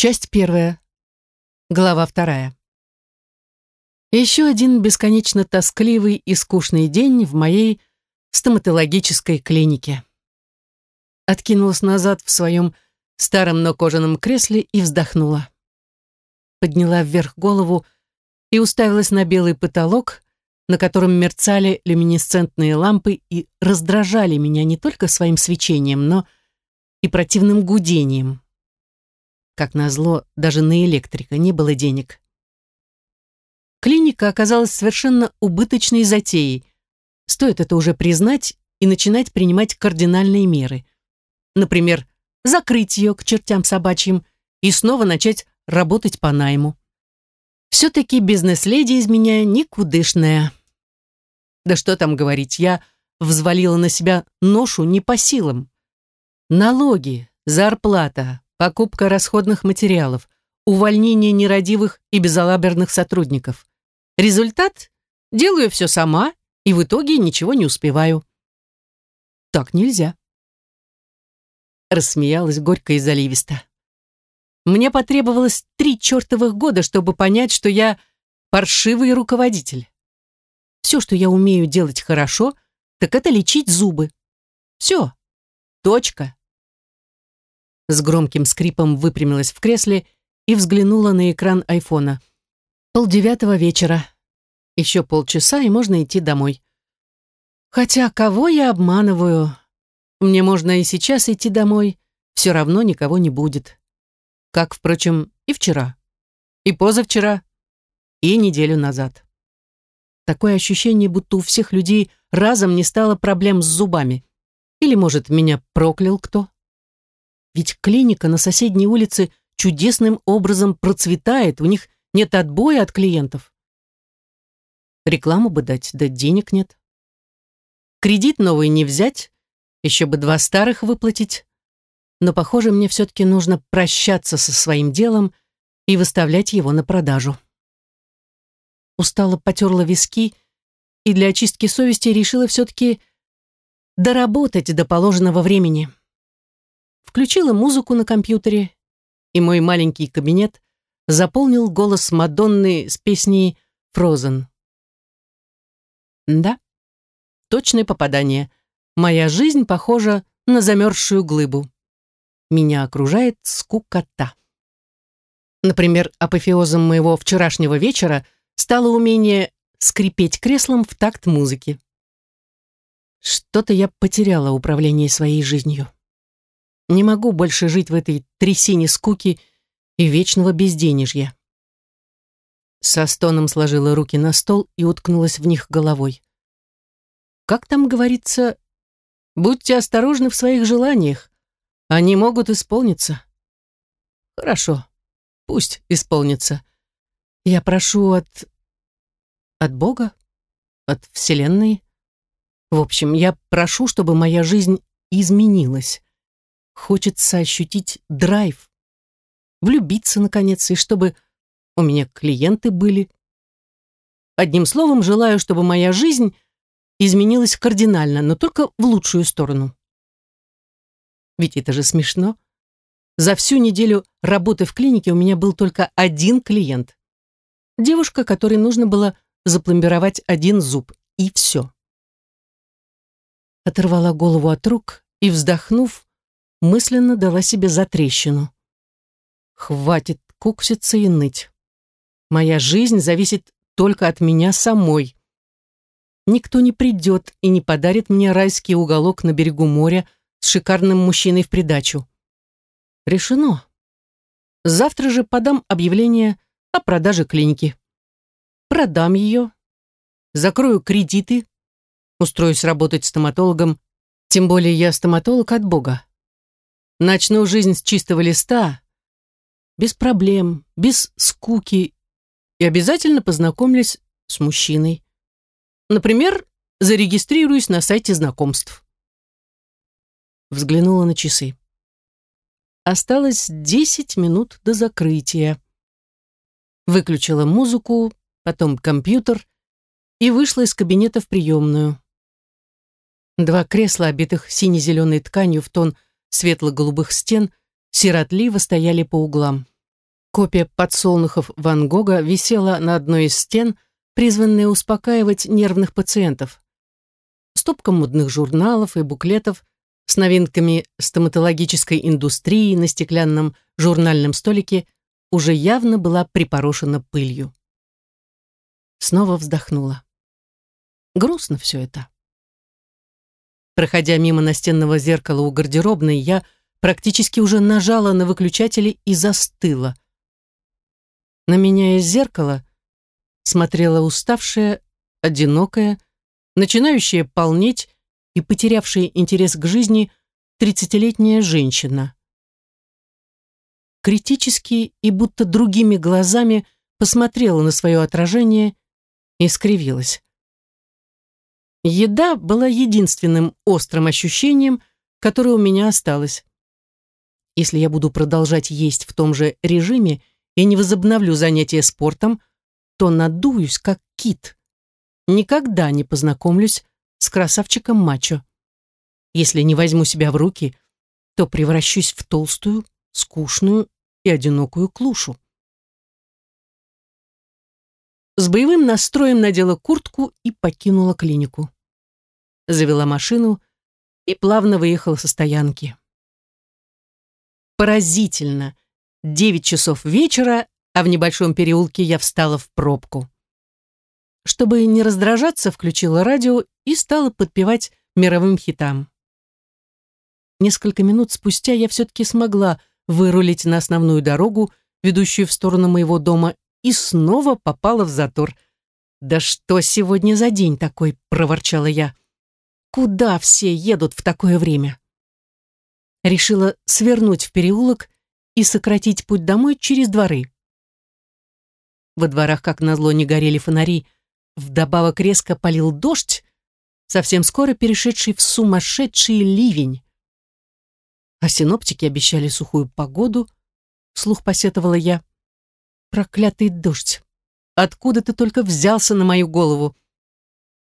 Часть первая. Глава вторая. Еще один бесконечно тоскливый и скучный день в моей стоматологической клинике. Откинулась назад в своем старом, но кожаном кресле и вздохнула. Подняла вверх голову и уставилась на белый потолок, на котором мерцали люминесцентные лампы и раздражали меня не только своим свечением, но и противным гудением. Как назло, даже на электрика не было денег. Клиника оказалась совершенно убыточной затеей. Стоит это уже признать и начинать принимать кардинальные меры. Например, закрыть ее к чертям собачьим и снова начать работать по найму. Все-таки бизнес-леди из меня никудышная. Да что там говорить, я взвалила на себя ношу не по силам. Налоги, зарплата, покупка расходных материалов, увольнение нерадивых и безалаберных сотрудников. Результат – делаю все сама и в итоге ничего не успеваю. Так нельзя. Рассмеялась горько и заливисто. Мне потребовалось три чертовых года, чтобы понять, что я паршивый руководитель. Все, что я умею делать хорошо, так это лечить зубы. Все. Точка с громким скрипом выпрямилась в кресле и взглянула на экран айфона. Полдевятого вечера. Еще полчаса, и можно идти домой. Хотя кого я обманываю? Мне можно и сейчас идти домой, все равно никого не будет. Как, впрочем, и вчера, и позавчера, и неделю назад. Такое ощущение, будто у всех людей разом не стало проблем с зубами. Или, может, меня проклял кто? Ведь клиника на соседней улице чудесным образом процветает, у них нет отбоя от клиентов. Рекламу бы дать, да денег нет. Кредит новый не взять, еще бы два старых выплатить. Но, похоже, мне все-таки нужно прощаться со своим делом и выставлять его на продажу. Устало потерла виски и для очистки совести решила все-таки доработать до положенного времени включила музыку на компьютере, и мой маленький кабинет заполнил голос Мадонны с песней «Фрозен». Да, точное попадание. Моя жизнь похожа на замерзшую глыбу. Меня окружает скукота. Например, апофеозом моего вчерашнего вечера стало умение скрипеть креслом в такт музыки. Что-то я потеряла управление своей жизнью. Не могу больше жить в этой трясине скуки и вечного безденежья. Со стоном сложила руки на стол и уткнулась в них головой. Как там говорится, будьте осторожны в своих желаниях. Они могут исполниться. Хорошо, пусть исполнится. Я прошу от... от Бога? От Вселенной? В общем, я прошу, чтобы моя жизнь изменилась. Хочется ощутить драйв, влюбиться, наконец, и чтобы у меня клиенты были. Одним словом, желаю, чтобы моя жизнь изменилась кардинально, но только в лучшую сторону. Ведь это же смешно. За всю неделю работы в клинике у меня был только один клиент. Девушка, которой нужно было запломбировать один зуб, и все. Оторвала голову от рук и, вздохнув, мысленно дала себе затрещину. Хватит кукситься и ныть. Моя жизнь зависит только от меня самой. Никто не придет и не подарит мне райский уголок на берегу моря с шикарным мужчиной в придачу. Решено. Завтра же подам объявление о продаже клиники. Продам ее, закрою кредиты, устроюсь работать стоматологом, тем более я стоматолог от Бога. Начну жизнь с чистого листа, без проблем, без скуки и обязательно познакомлюсь с мужчиной. Например, зарегистрируюсь на сайте знакомств. Взглянула на часы. Осталось 10 минут до закрытия. Выключила музыку, потом компьютер и вышла из кабинета в приемную. Два кресла, обитых сине-зеленой тканью в тон светло-голубых стен сиротливо стояли по углам. Копия подсолнухов Ван Гога висела на одной из стен, призванная успокаивать нервных пациентов. Стопка модных журналов и буклетов с новинками стоматологической индустрии на стеклянном журнальном столике уже явно была припорошена пылью. Снова вздохнула. Грустно все это. Проходя мимо настенного зеркала у гардеробной, я практически уже нажала на выключатели и застыла. На меня из зеркала смотрела уставшая, одинокая, начинающая полнеть и потерявшая интерес к жизни тридцатилетняя женщина. Критически и будто другими глазами посмотрела на свое отражение и скривилась. Еда была единственным острым ощущением, которое у меня осталось. Если я буду продолжать есть в том же режиме и не возобновлю занятия спортом, то надуюсь, как кит. Никогда не познакомлюсь с красавчиком мачо. Если не возьму себя в руки, то превращусь в толстую, скучную и одинокую клушу. С боевым настроем надела куртку и покинула клинику. Завела машину и плавно выехала со стоянки. Поразительно. Девять часов вечера, а в небольшом переулке я встала в пробку. Чтобы не раздражаться, включила радио и стала подпевать мировым хитам. Несколько минут спустя я все-таки смогла вырулить на основную дорогу, ведущую в сторону моего дома, и снова попала в затор. «Да что сегодня за день такой?» — проворчала я. «Куда все едут в такое время?» Решила свернуть в переулок и сократить путь домой через дворы. Во дворах, как назло, не горели фонари, вдобавок резко полил дождь, совсем скоро перешедший в сумасшедший ливень. А синоптики обещали сухую погоду, вслух посетовала я. Проклятый дождь! Откуда ты только взялся на мою голову?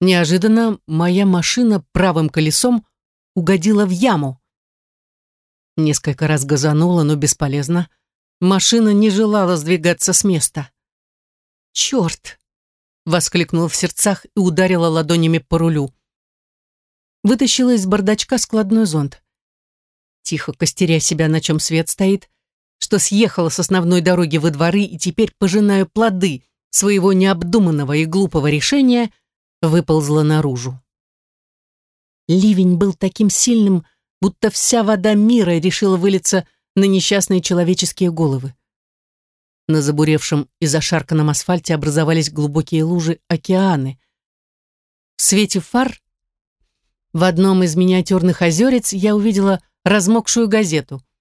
Неожиданно моя машина правым колесом угодила в яму. Несколько раз газанула, но бесполезно. Машина не желала сдвигаться с места. «Черт!» — воскликнула в сердцах и ударила ладонями по рулю. Вытащила из бардачка складной зонт. Тихо костеря себя, на чем свет стоит, что съехала с основной дороги во дворы и теперь пожинаю плоды своего необдуманного и глупого решения, выползла наружу. Ливень был таким сильным, будто вся вода мира решила вылиться на несчастные человеческие головы. На забуревшем и зашарканном асфальте образовались глубокие лужи океаны. В свете фар в одном из миниатюрных озерец я увидела размокшую газету —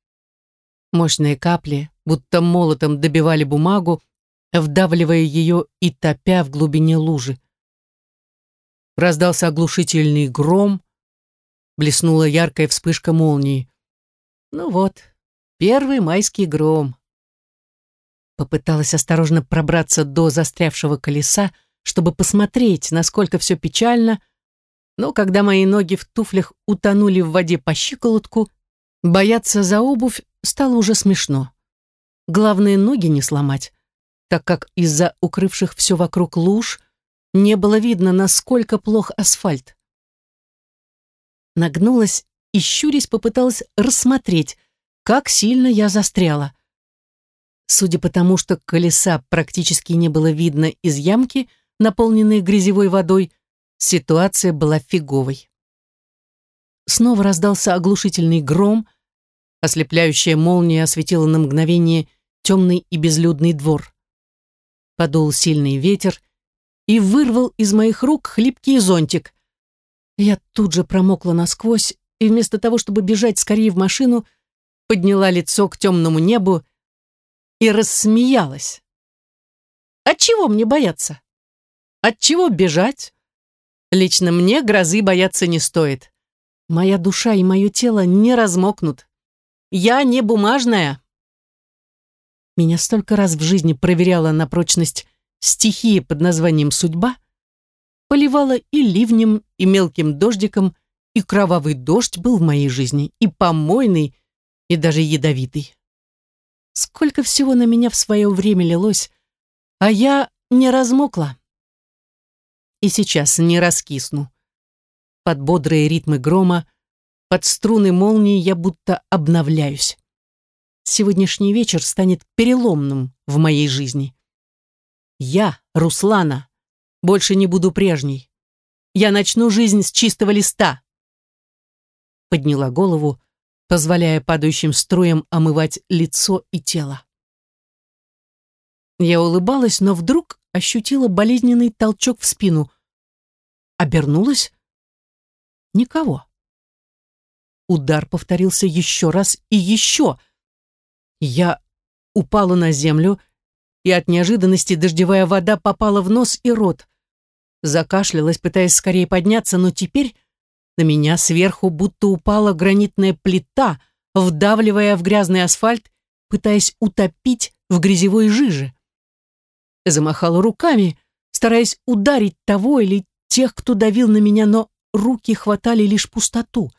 Мощные капли, будто молотом добивали бумагу, вдавливая ее и топя в глубине лужи. Раздался оглушительный гром, блеснула яркая вспышка молнии. Ну вот, первый майский гром. Попыталась осторожно пробраться до застрявшего колеса, чтобы посмотреть, насколько все печально, но когда мои ноги в туфлях утонули в воде по щиколотку, бояться за обувь стало уже смешно. Главное, ноги не сломать, так как из-за укрывших все вокруг луж не было видно, насколько плох асфальт. Нагнулась и, щурясь, попыталась рассмотреть, как сильно я застряла. Судя по тому, что колеса практически не было видно из ямки, наполненной грязевой водой, ситуация была фиговой. Снова раздался оглушительный гром — Ослепляющая молния осветила на мгновение темный и безлюдный двор. Подул сильный ветер и вырвал из моих рук хлипкий зонтик. Я тут же промокла насквозь и вместо того, чтобы бежать скорее в машину, подняла лицо к темному небу и рассмеялась. От чего мне бояться? От чего бежать? Лично мне грозы бояться не стоит. Моя душа и мое тело не размокнут. Я не бумажная. Меня столько раз в жизни проверяла на прочность стихия под названием «Судьба», поливала и ливнем, и мелким дождиком, и кровавый дождь был в моей жизни, и помойный, и даже ядовитый. Сколько всего на меня в свое время лилось, а я не размокла. И сейчас не раскисну. Под бодрые ритмы грома, под струны молнии я будто обновляюсь. Сегодняшний вечер станет переломным в моей жизни. Я, Руслана, больше не буду прежней. Я начну жизнь с чистого листа. Подняла голову, позволяя падающим струям омывать лицо и тело. Я улыбалась, но вдруг ощутила болезненный толчок в спину. Обернулась. Никого. Удар повторился еще раз и еще. Я упала на землю, и от неожиданности дождевая вода попала в нос и рот. Закашлялась, пытаясь скорее подняться, но теперь на меня сверху будто упала гранитная плита, вдавливая в грязный асфальт, пытаясь утопить в грязевой жиже. Замахала руками, стараясь ударить того или тех, кто давил на меня, но руки хватали лишь пустоту.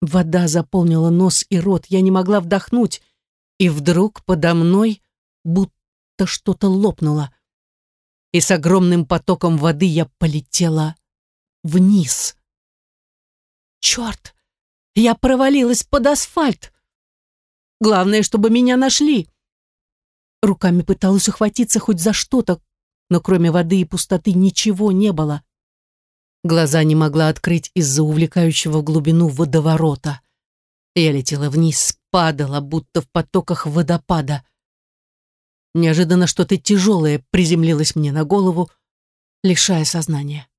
Вода заполнила нос и рот, я не могла вдохнуть, и вдруг подо мной будто что-то лопнуло. И с огромным потоком воды я полетела вниз. Черт! Я провалилась под асфальт. Главное, чтобы меня нашли. Руками пыталась ухватиться хоть за что-то, но кроме воды и пустоты ничего не было. Глаза не могла открыть из-за увлекающего глубину водоворота. Я летела вниз, падала, будто в потоках водопада. Неожиданно что-то тяжелое приземлилось мне на голову, лишая сознания.